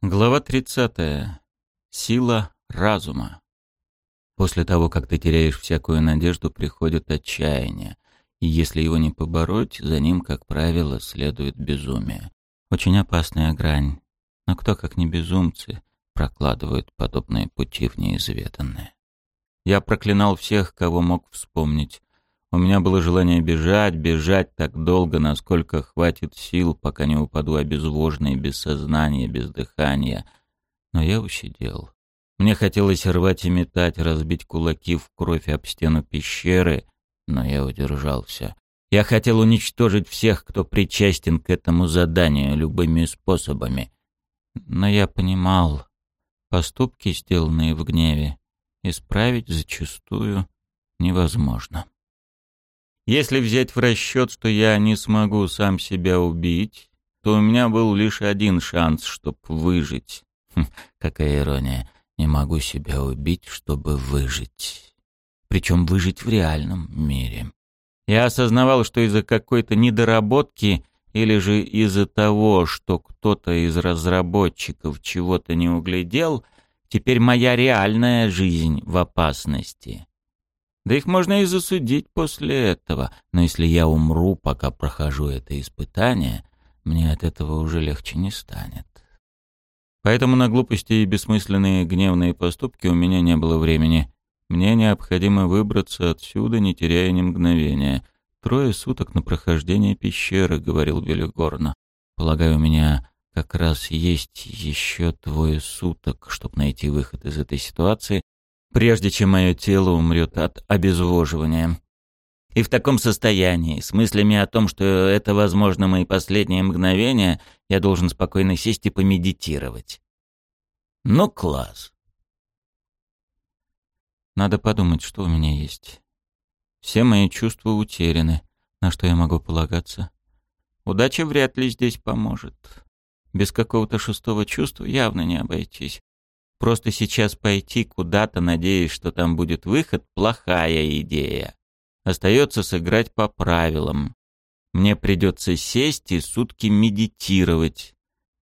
Глава 30. Сила разума. После того, как ты теряешь всякую надежду, приходит отчаяние. И если его не побороть, за ним, как правило, следует безумие. Очень опасная грань. Но кто, как не безумцы, прокладывают подобные пути в неизведанное. Я проклинал всех, кого мог вспомнить. У меня было желание бежать, бежать так долго, насколько хватит сил, пока не упаду обезвоженный, без сознания, без дыхания. Но я усидел. Мне хотелось рвать и метать, разбить кулаки в кровь об стену пещеры, но я удержался. Я хотел уничтожить всех, кто причастен к этому заданию, любыми способами. Но я понимал, поступки, сделанные в гневе, исправить зачастую невозможно. Если взять в расчет, что я не смогу сам себя убить, то у меня был лишь один шанс, чтобы выжить. Хм, какая ирония. Не могу себя убить, чтобы выжить. Причем выжить в реальном мире. Я осознавал, что из-за какой-то недоработки или же из-за того, что кто-то из разработчиков чего-то не углядел, теперь моя реальная жизнь в опасности. Да их можно и засудить после этого. Но если я умру, пока прохожу это испытание, мне от этого уже легче не станет. Поэтому на глупости и бессмысленные гневные поступки у меня не было времени. Мне необходимо выбраться отсюда, не теряя ни мгновения. Трое суток на прохождение пещеры, — говорил Велигорно. Полагаю, у меня как раз есть еще двое суток, чтобы найти выход из этой ситуации, прежде чем мое тело умрет от обезвоживания. И в таком состоянии, с мыслями о том, что это, возможно, мои последние мгновения, я должен спокойно сесть и помедитировать. Ну, класс. Надо подумать, что у меня есть. Все мои чувства утеряны. На что я могу полагаться? Удача вряд ли здесь поможет. Без какого-то шестого чувства явно не обойтись. Просто сейчас пойти куда-то, надеясь, что там будет выход, плохая идея. Остается сыграть по правилам. Мне придется сесть и сутки медитировать.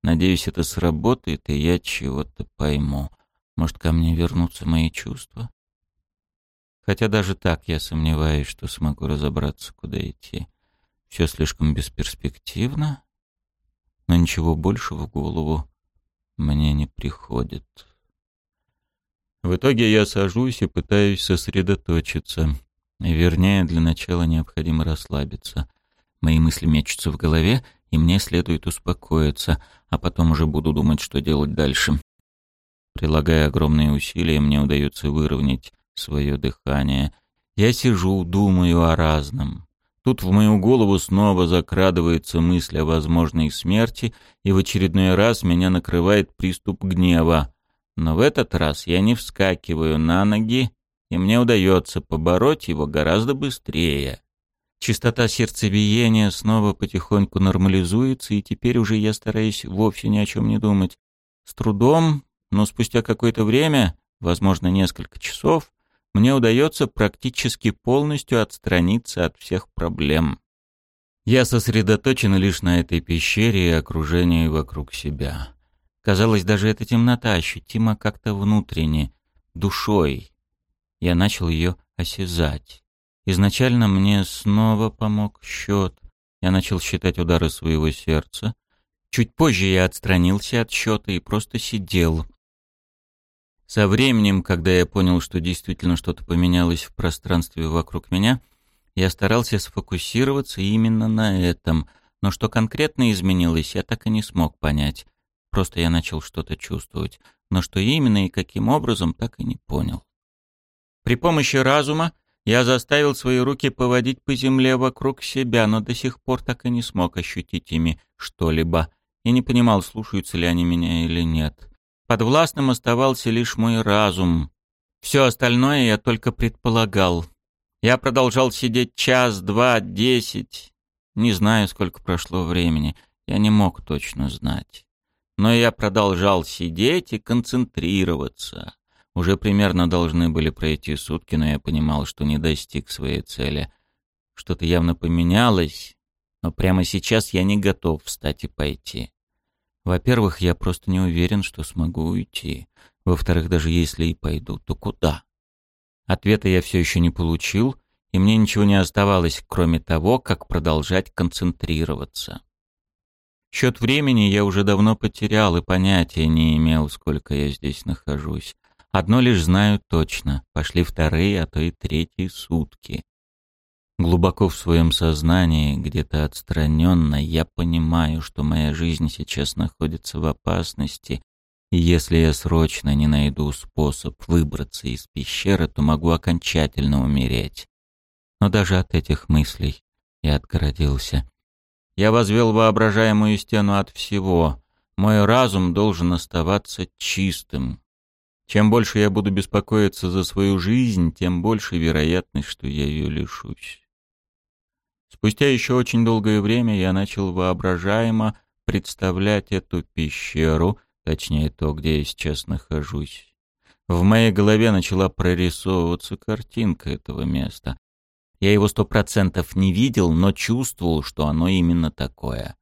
Надеюсь, это сработает, и я чего-то пойму. Может, ко мне вернутся мои чувства? Хотя даже так я сомневаюсь, что смогу разобраться, куда идти. Все слишком бесперспективно, но ничего больше в голову мне не приходит. В итоге я сажусь и пытаюсь сосредоточиться. Вернее, для начала необходимо расслабиться. Мои мысли мечутся в голове, и мне следует успокоиться, а потом уже буду думать, что делать дальше. Прилагая огромные усилия, мне удается выровнять свое дыхание. Я сижу, думаю о разном. Тут в мою голову снова закрадывается мысль о возможной смерти, и в очередной раз меня накрывает приступ гнева. Но в этот раз я не вскакиваю на ноги, и мне удается побороть его гораздо быстрее. Частота сердцебиения снова потихоньку нормализуется, и теперь уже я стараюсь вовсе ни о чем не думать. С трудом, но спустя какое-то время, возможно, несколько часов, мне удается практически полностью отстраниться от всех проблем. Я сосредоточен лишь на этой пещере и окружении вокруг себя. Казалось, даже эта темнота ощутима как-то внутренне, душой. Я начал ее осязать. Изначально мне снова помог счет. Я начал считать удары своего сердца. Чуть позже я отстранился от счета и просто сидел. Со временем, когда я понял, что действительно что-то поменялось в пространстве вокруг меня, я старался сфокусироваться именно на этом, но что конкретно изменилось, я так и не смог понять. Просто я начал что-то чувствовать, но что именно и каким образом, так и не понял. При помощи разума я заставил свои руки поводить по земле вокруг себя, но до сих пор так и не смог ощутить ими что-либо и не понимал, слушаются ли они меня или нет. Подвластным оставался лишь мой разум. Все остальное я только предполагал. Я продолжал сидеть час, два, десять. Не знаю, сколько прошло времени. Я не мог точно знать. Но я продолжал сидеть и концентрироваться. Уже примерно должны были пройти сутки, но я понимал, что не достиг своей цели. Что-то явно поменялось, но прямо сейчас я не готов встать и пойти. Во-первых, я просто не уверен, что смогу уйти. Во-вторых, даже если и пойду, то куда? Ответа я все еще не получил, и мне ничего не оставалось, кроме того, как продолжать концентрироваться. Счет времени я уже давно потерял и понятия не имел, сколько я здесь нахожусь. Одно лишь знаю точно — пошли вторые, а то и третьи сутки. Глубоко в своем сознании, где-то отстраненно, я понимаю, что моя жизнь сейчас находится в опасности, и если я срочно не найду способ выбраться из пещеры, то могу окончательно умереть. Но даже от этих мыслей я отгородился. Я возвел воображаемую стену от всего. Мой разум должен оставаться чистым. Чем больше я буду беспокоиться за свою жизнь, тем больше вероятность, что я ее лишусь. Спустя еще очень долгое время я начал воображаемо представлять эту пещеру, точнее то, где я сейчас нахожусь. В моей голове начала прорисовываться картинка этого места. Я его сто процентов не видел, но чувствовал, что оно именно такое.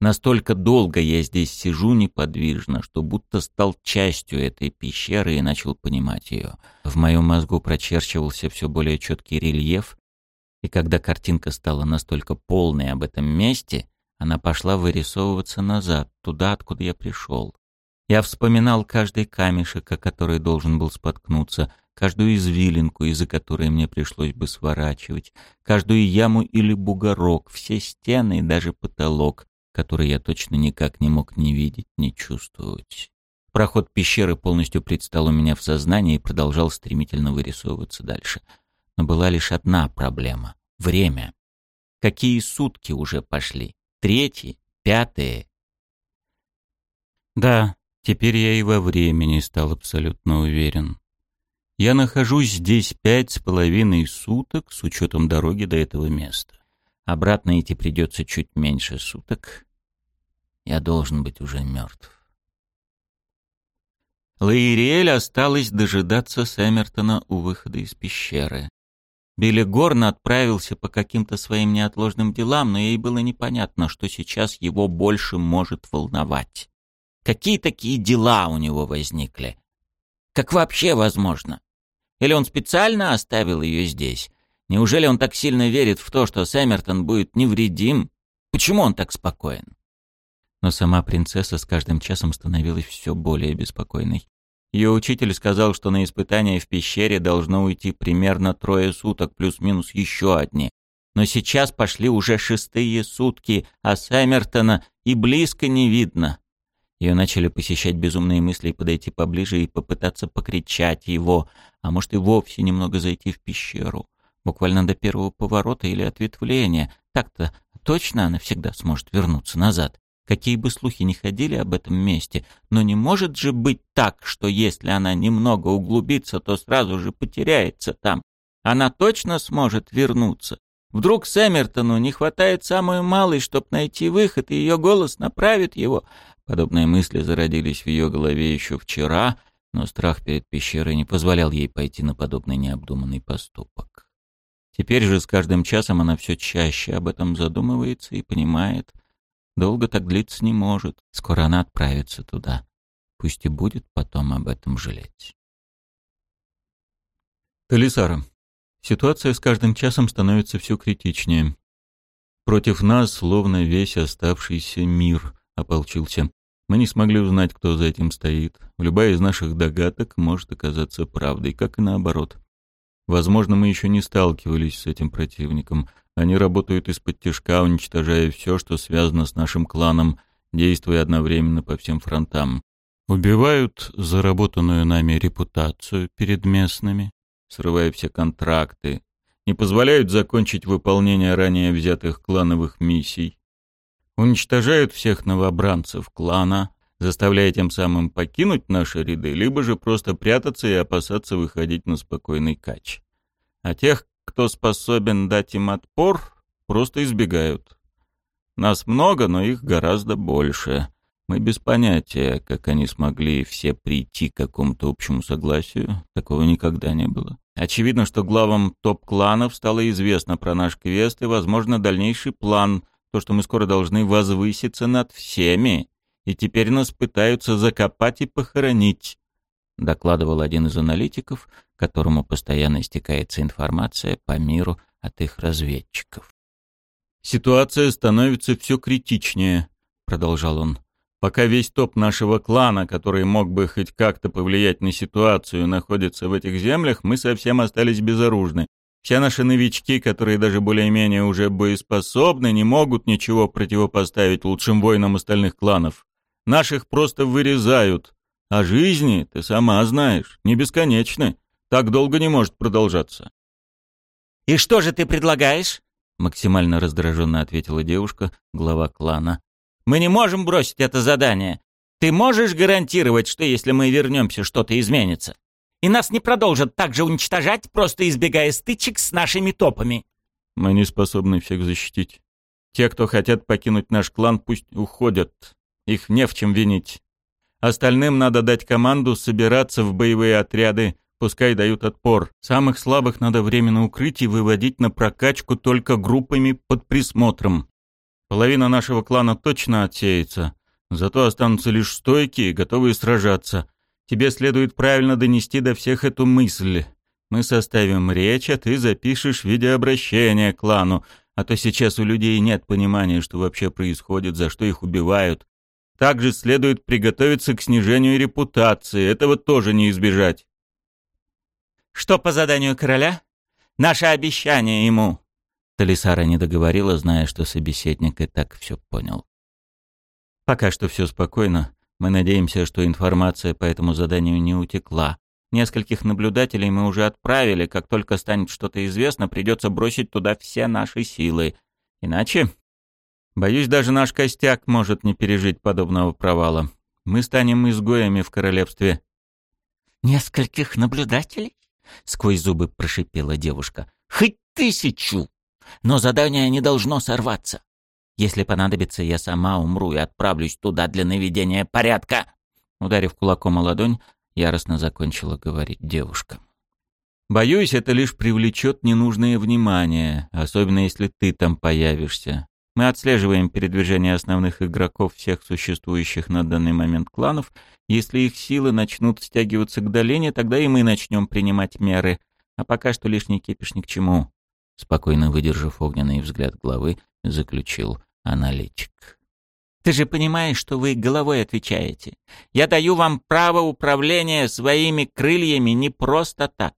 Настолько долго я здесь сижу неподвижно, что будто стал частью этой пещеры и начал понимать ее. В моем мозгу прочерчивался все более четкий рельеф, и когда картинка стала настолько полной об этом месте, она пошла вырисовываться назад, туда, откуда я пришел. Я вспоминал каждый камешек, о который должен был споткнуться, каждую извилинку, из-за которой мне пришлось бы сворачивать, каждую яму или бугорок, все стены и даже потолок, который я точно никак не мог ни видеть, ни чувствовать. Проход пещеры полностью предстал у меня в сознании и продолжал стремительно вырисовываться дальше. Но была лишь одна проблема — время. Какие сутки уже пошли? Третьи? Пятые? Да, теперь я и во времени стал абсолютно уверен. Я нахожусь здесь пять с половиной суток с учетом дороги до этого места. Обратно идти придется чуть меньше суток. Я должен быть уже мертв. Лаириэль осталось дожидаться Сэммертона у выхода из пещеры. Билли Горн отправился по каким-то своим неотложным делам, но ей было непонятно, что сейчас его больше может волновать. Какие такие дела у него возникли? Как вообще возможно? Или он специально оставил ее здесь? Неужели он так сильно верит в то, что Сэммертон будет невредим? Почему он так спокоен? Но сама принцесса с каждым часом становилась все более беспокойной. Ее учитель сказал, что на испытание в пещере должно уйти примерно трое суток, плюс-минус еще одни. Но сейчас пошли уже шестые сутки, а Сэммертона и близко не видно. Ее начали посещать безумные мысли подойти поближе и попытаться покричать его, а может и вовсе немного зайти в пещеру буквально до первого поворота или ответвления. Так-то точно она всегда сможет вернуться назад. Какие бы слухи ни ходили об этом месте, но не может же быть так, что если она немного углубится, то сразу же потеряется там. Она точно сможет вернуться. Вдруг Сэммертону не хватает самой малой, чтобы найти выход, и ее голос направит его. Подобные мысли зародились в ее голове еще вчера, но страх перед пещерой не позволял ей пойти на подобный необдуманный поступок. Теперь же с каждым часом она все чаще об этом задумывается и понимает. Долго так длиться не может. Скоро она отправится туда. Пусть и будет потом об этом жалеть. Талисара. Ситуация с каждым часом становится все критичнее. Против нас словно весь оставшийся мир ополчился. Мы не смогли узнать, кто за этим стоит. Любая из наших догадок может оказаться правдой, как и наоборот. Возможно, мы еще не сталкивались с этим противником. Они работают из-под тяжка, уничтожая все, что связано с нашим кланом, действуя одновременно по всем фронтам. Убивают заработанную нами репутацию перед местными, срывая все контракты, не позволяют закончить выполнение ранее взятых клановых миссий, уничтожают всех новобранцев клана, заставляя тем самым покинуть наши ряды, либо же просто прятаться и опасаться выходить на спокойный кач. А тех, кто способен дать им отпор, просто избегают. Нас много, но их гораздо больше. Мы без понятия, как они смогли все прийти к какому-то общему согласию. Такого никогда не было. Очевидно, что главам топ-кланов стало известно про наш квест и, возможно, дальнейший план, то, что мы скоро должны возвыситься над всеми и теперь нас пытаются закопать и похоронить», — докладывал один из аналитиков, которому постоянно истекается информация по миру от их разведчиков. «Ситуация становится все критичнее», — продолжал он. «Пока весь топ нашего клана, который мог бы хоть как-то повлиять на ситуацию, находится в этих землях, мы совсем остались безоружны. Все наши новички, которые даже более-менее уже боеспособны, не могут ничего противопоставить лучшим воинам остальных кланов. Наших просто вырезают. А жизни, ты сама знаешь, не бесконечны. Так долго не может продолжаться. «И что же ты предлагаешь?» Максимально раздраженно ответила девушка, глава клана. «Мы не можем бросить это задание. Ты можешь гарантировать, что если мы вернемся, что-то изменится?» И нас не продолжат так же уничтожать, просто избегая стычек с нашими топами. Мы не способны всех защитить. Те, кто хотят покинуть наш клан, пусть уходят. Их не в чем винить. Остальным надо дать команду собираться в боевые отряды, пускай дают отпор. Самых слабых надо временно укрыть и выводить на прокачку только группами под присмотром. Половина нашего клана точно отсеется, зато останутся лишь стойкие, готовые сражаться, Тебе следует правильно донести до всех эту мысль. Мы составим речь, а ты запишешь видеообращение клану, а то сейчас у людей нет понимания, что вообще происходит, за что их убивают. Также следует приготовиться к снижению репутации, этого тоже не избежать. Что по заданию короля? Наше обещание ему. Талисара не договорила, зная, что собеседник и так все понял. Пока что все спокойно. Мы надеемся, что информация по этому заданию не утекла. Нескольких наблюдателей мы уже отправили. Как только станет что-то известно, придется бросить туда все наши силы. Иначе, боюсь, даже наш костяк может не пережить подобного провала. Мы станем изгоями в королевстве. «Нескольких наблюдателей?» — сквозь зубы прошипела девушка. «Хоть тысячу! Но задание не должно сорваться. Если понадобится, я сама умру и отправлюсь туда для наведения порядка. Ударив кулаком о ладонь, яростно закончила говорить девушка. Боюсь, это лишь привлечет ненужное внимание, особенно если ты там появишься. Мы отслеживаем передвижение основных игроков всех существующих на данный момент кланов. Если их силы начнут стягиваться к долине, тогда и мы начнем принимать меры. А пока что лишний кипиш ни к чему. Спокойно выдержав огненный взгляд главы, заключил аналитик. «Ты же понимаешь, что вы головой отвечаете. Я даю вам право управления своими крыльями не просто так.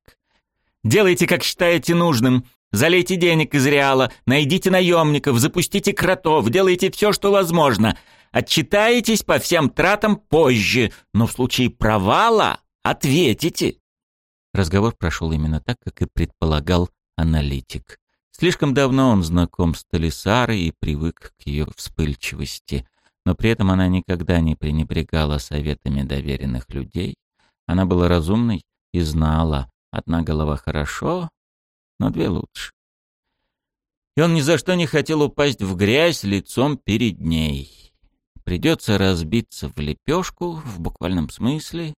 Делайте, как считаете нужным. Залейте денег из Реала, найдите наемников, запустите кротов, делайте все, что возможно. Отчитаетесь по всем тратам позже, но в случае провала ответите». Разговор прошел именно так, как и предполагал аналитик. Слишком давно он знаком с Талисарой и привык к ее вспыльчивости, но при этом она никогда не пренебрегала советами доверенных людей. Она была разумной и знала, одна голова хорошо, но две лучше. И он ни за что не хотел упасть в грязь лицом перед ней. Придется разбиться в лепешку, в буквальном смысле,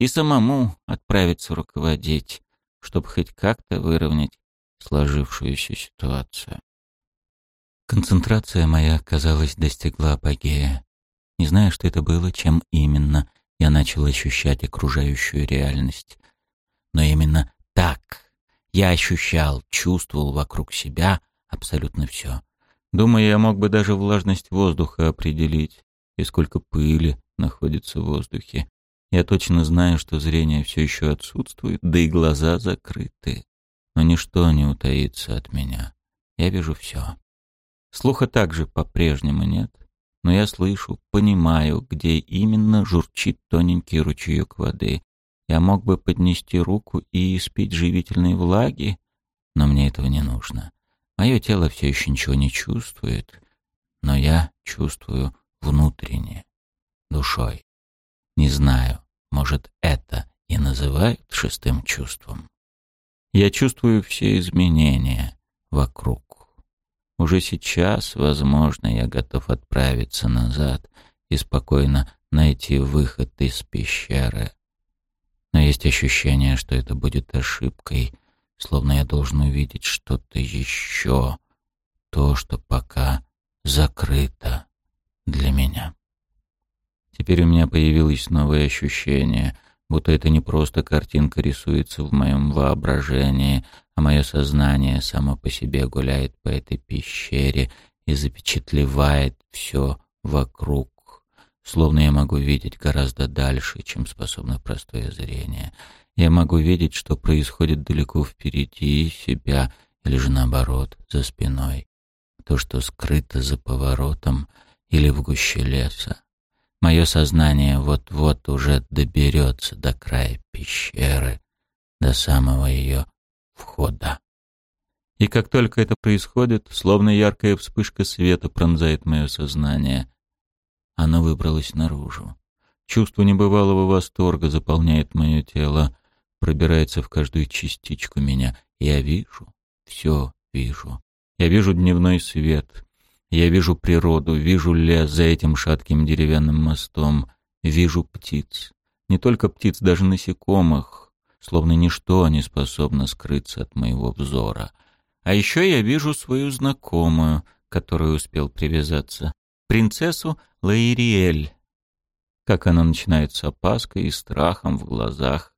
и самому отправиться руководить, чтобы хоть как-то выровнять сложившуюся ситуацию. Концентрация моя, казалось, достигла апогея. Не зная, что это было, чем именно, я начал ощущать окружающую реальность. Но именно так я ощущал, чувствовал вокруг себя абсолютно все. Думаю, я мог бы даже влажность воздуха определить и сколько пыли находится в воздухе. Я точно знаю, что зрение все еще отсутствует, да и глаза закрыты ничто не утаится от меня. Я вижу все. Слуха также по-прежнему нет, но я слышу, понимаю, где именно журчит тоненький ручеек воды. Я мог бы поднести руку и испить живительной влаги, но мне этого не нужно. Мое тело все еще ничего не чувствует, но я чувствую внутренне, душой. Не знаю, может, это и называют шестым чувством. Я чувствую все изменения вокруг. Уже сейчас, возможно, я готов отправиться назад и спокойно найти выход из пещеры. Но есть ощущение, что это будет ошибкой, словно я должен увидеть что-то еще, то, что пока закрыто для меня. Теперь у меня появилось новое ощущение, будто это не просто картинка рисуется в моем воображении, а мое сознание само по себе гуляет по этой пещере и запечатлевает все вокруг, словно я могу видеть гораздо дальше, чем способно простое зрение. Я могу видеть, что происходит далеко впереди себя, или же наоборот, за спиной. То, что скрыто за поворотом или в гуще леса. Мое сознание вот-вот уже доберется до края пещеры, до самого ее входа. И как только это происходит, словно яркая вспышка света пронзает мое сознание, оно выбралось наружу. Чувство небывалого восторга заполняет мое тело, пробирается в каждую частичку меня. Я вижу, все вижу. Я вижу дневной свет. Я вижу природу, вижу лес за этим шатким деревянным мостом. Вижу птиц. Не только птиц, даже насекомых. Словно ничто не способно скрыться от моего взора. А еще я вижу свою знакомую, которую успел привязаться. Принцессу Лаириэль. Как она начинает с опаской и страхом в глазах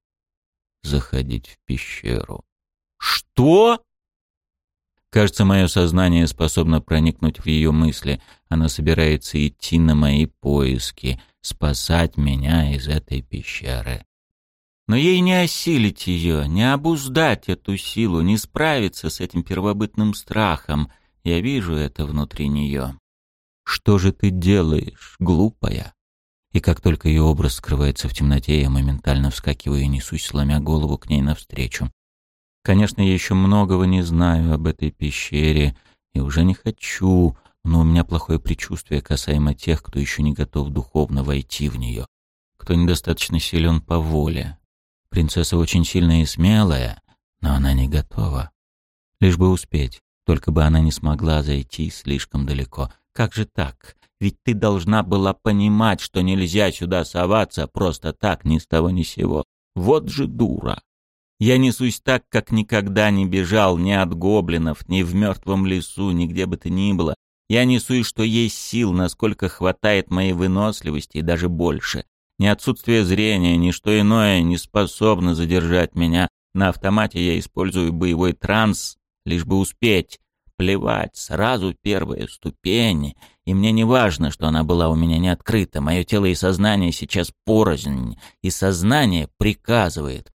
заходить в пещеру. «Что?» Кажется, мое сознание способно проникнуть в ее мысли. Она собирается идти на мои поиски, спасать меня из этой пещеры. Но ей не осилить ее, не обуздать эту силу, не справиться с этим первобытным страхом. Я вижу это внутри нее. «Что же ты делаешь, глупая?» И как только ее образ скрывается в темноте, я моментально вскакиваю и несусь, сломя голову к ней навстречу. Конечно, я еще многого не знаю об этой пещере и уже не хочу, но у меня плохое предчувствие касаемо тех, кто еще не готов духовно войти в нее, кто недостаточно силен по воле. Принцесса очень сильная и смелая, но она не готова. Лишь бы успеть, только бы она не смогла зайти слишком далеко. Как же так? Ведь ты должна была понимать, что нельзя сюда соваться просто так, ни с того ни сего. Вот же дура. Я несусь так, как никогда не бежал ни от гоблинов, ни в мертвом лесу, ни где бы то ни было. Я несусь, что есть сил, насколько хватает моей выносливости и даже больше. Ни отсутствие зрения, ни что иное не способно задержать меня. На автомате я использую боевой транс, лишь бы успеть. Плевать, сразу первая ступень, и мне не важно, что она была у меня не открыта. Мое тело и сознание сейчас порознь, и сознание приказывает.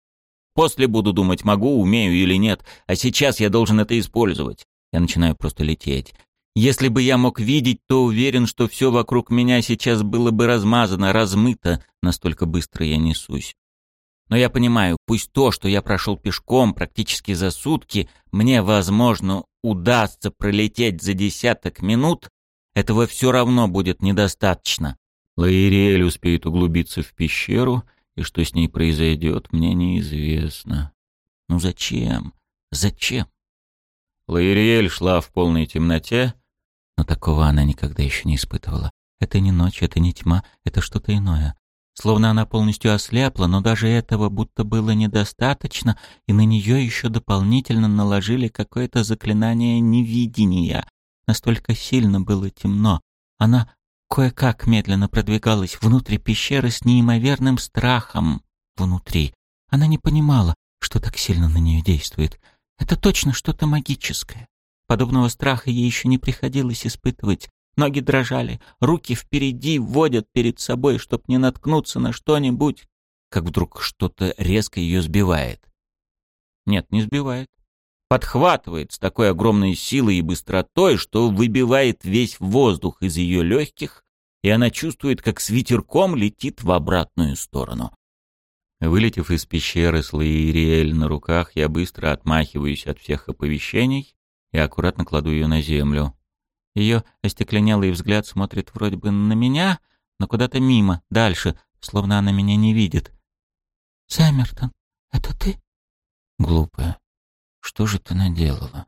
После буду думать, могу, умею или нет, а сейчас я должен это использовать. Я начинаю просто лететь. Если бы я мог видеть, то уверен, что все вокруг меня сейчас было бы размазано, размыто, настолько быстро я несусь. Но я понимаю, пусть то, что я прошел пешком практически за сутки, мне, возможно, удастся пролететь за десяток минут, этого все равно будет недостаточно. Лаириэль успеет углубиться в пещеру, и что с ней произойдет, мне неизвестно. Ну зачем? Зачем? Лаириэль шла в полной темноте, но такого она никогда еще не испытывала. Это не ночь, это не тьма, это что-то иное. Словно она полностью ослепла, но даже этого будто было недостаточно, и на нее еще дополнительно наложили какое-то заклинание невидения. Настолько сильно было темно. Она кое-как медленно продвигалась внутрь пещеры с неимоверным страхом внутри. Она не понимала, что так сильно на нее действует. Это точно что-то магическое. Подобного страха ей еще не приходилось испытывать. Ноги дрожали, руки впереди водят перед собой, чтоб не наткнуться на что-нибудь, как вдруг что-то резко ее сбивает. Нет, не сбивает. Подхватывает с такой огромной силой и быстротой, что выбивает весь воздух из ее легких, и она чувствует, как с ветерком летит в обратную сторону. Вылетев из пещеры с Лаириэль на руках, я быстро отмахиваюсь от всех оповещений и аккуратно кладу ее на землю. Ее остекленелый взгляд смотрит вроде бы на меня, но куда-то мимо, дальше, словно она меня не видит. «Сэммертон, это ты?» «Глупая, что же ты наделала?»